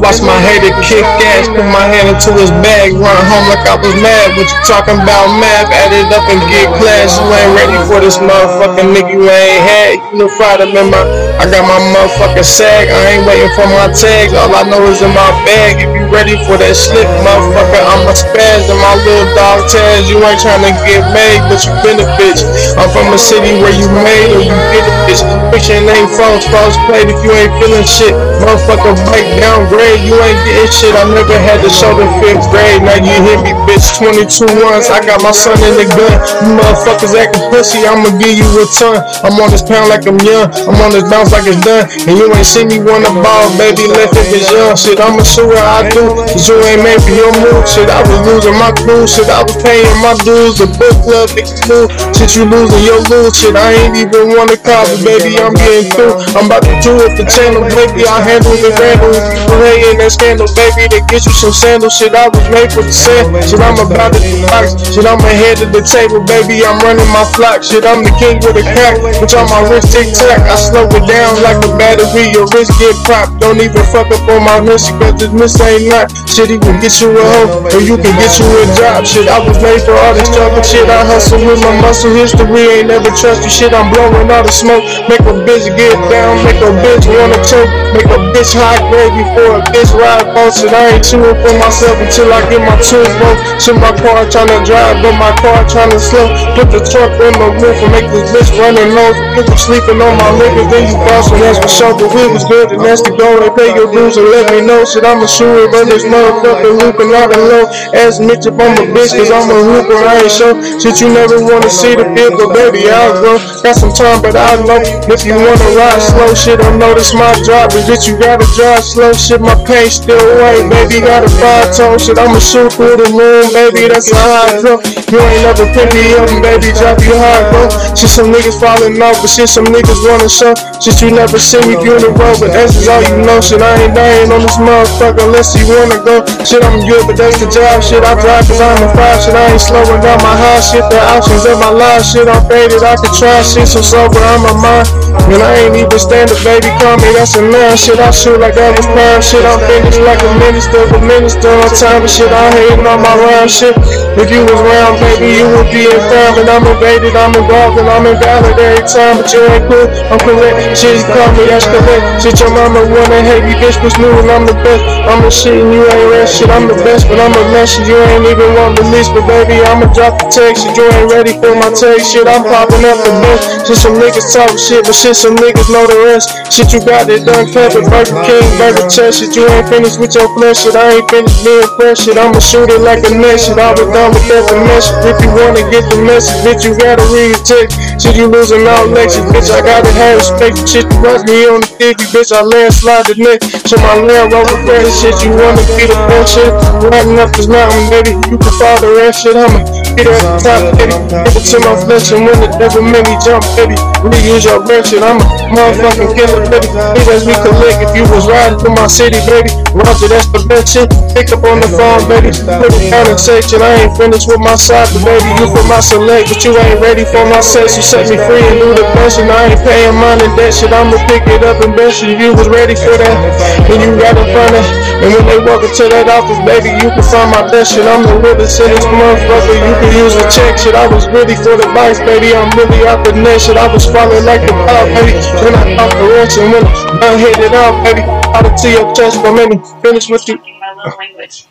watch my hater kick ass, put my hand into his bag, run home like I was mad. What you talking about, math? Add it up and get class. You ain't ready for this motherfucking nigga you ain't had. You know, in my. I got my motherfucking sag. I ain't waiting for my tags. All I know is in my bag. If you ready for that slip, motherfucker, I'm a spaz and my little dog tags. You ain't trying to get made, but you been a bitch. I'm from a city where you made or you get bitch. Fiction ain't false, false played if you ain't feeling shit. Motherfucker, break downgrade, you ain't getting shit. I never had to show the fifth grade. Now you hear me, bitch. 22 ones, I got my son in the gun. You motherfuckers acting pussy, I'ma give you a ton. I'm on this pound like I'm young. I'm on this bounce like it's done. And you ain't see me wanna ball, baby. Left it is young. Shit, I'ma what I do. Cause you ain't made for your move. Shit, I was losing my crew. Shit, I was paying my dues. The book club, niggas knew. Shit, you losing your loot. Shit, I ain't even wanna call, but baby, I'm getting through. I'm about to do it for channel, baby. I handle the random. Play in that scandal, baby, to get you some sandals. Shit, I was made for the sand. Shit, I'm about to box. Shit, I'm ahead of the table, baby. I'm running my flock. Shit, I'm the king with a crack. Bitch, on my wrist tic tac. I slow it down like a battery. Your wrist get popped. Don't even fuck up on my wrist, cause this miss ain't not. Shit, he can get you a hoe, or you can get you a job. Shit, I was made for all this trouble. Shit, I hustle with my muscle history. Ain't never trust you. Shit, I'm blowing all the smoke. Make a bitch get down. Make a bitch wanna choke. Make a bitch hot gravy for a bitch ride boat. Shit, I ain't chewing for myself until I get my tools broke. Shit, my car tryna drive, but my car tryna slow. Put the truck in the roof and make this bitch running low. If you sleeping on my niggas, then you bossing, that's for. But we was good and that's the goal. They pay your dues and let me know. Shit, I'm a shooter, but this motherfucker looping out and low. Ask Mitch if I'm a bitch, cause I'm a hooper, I ain't show. Shit, you never wanna see the but baby, I'll. Got some time, but I know if you wanna ride slow, shit, I know this my job. Is that you gotta drive slow, shit, my pain still white, baby, got a five tone, shit, I'ma shoot through the moon, baby, that's how I go. You ain't never pick me up, baby, drop you high, bro. Shit, some niggas falling off, but shit, some niggas wanna show. Shit, you never see me funeral, but that's just all you know. Shit, I ain't dying on this motherfucker unless you wanna go. Shit, I'm good, but that's the job. Shit, I drive cause I'm a five. Shit, I ain't slowing down my high. Shit, the options of my life. Shit, I'm faded. I can try shit, so sober, I'm a mind. Man, I ain't even standing, baby. Call me, that's a man. Shit, I shoot like I was prime. Shit, I'm finished like a minister, but minister on time. Shit, I hating on my rhyme. Shit, if you was round, baby, you would be in fine. And I'm invaded, I'm involved, and I'm invalid every time. But you ain't cool, I'm correct. Shit, you call me, correct. Shit, your mama wanna hate me, bitch, was new, and I'm the best. I'm the shit, and you ain't rest. Shit, I'm the best, but I'm a mess. You ain't even want release, but baby, I'ma drop the text. You ain't ready for my text. Shit, I'm popping up the best. Shit, some niggas talk shit, but shit, some niggas know the rest. Shit, you got it done, Pepper, Burger King, Burger Chest. Shit, you ain't finished with your flesh. Shit, I ain't finished being fresh. Shit, I'ma shoot it like a. Shit, I was done with that finesse. If you wanna get the message, bitch, you gotta read the text. Shit, you losing all lectures, bitch. I gotta have respect. Shit, you rush me on the dick, bitch. I landslide the neck. Shit, my land rover credit. Shit, you wanna be the bullshit. Riding up this mountain, baby. You can follow the rest. Shit, I'ma get top, baby. Give it to my flesh and when it never made me jump, baby. Your breath, shit. I'm a motherfucking killer, baby. Please as we collect if you was riding through my city, baby. Roger, that's the best shit. Pick up on the phone, baby. Put it down say, shit. I ain't finished with my side, baby, you put my select, but you ain't ready for my sex. You set me free and do the best, and I ain't paying and that shit. I'ma pick it up and bet you you was ready for that. And you got in front of and when they walk into that office, baby, you can find my best shit. I'm the realest in this motherfucker. You can use the check shit. I was really for the vice, baby. I'm really out the net shit. I was falling like the pop, baby. When I wrench and when I hit it off, baby. Out to your chest for me. Finish with you. My love language.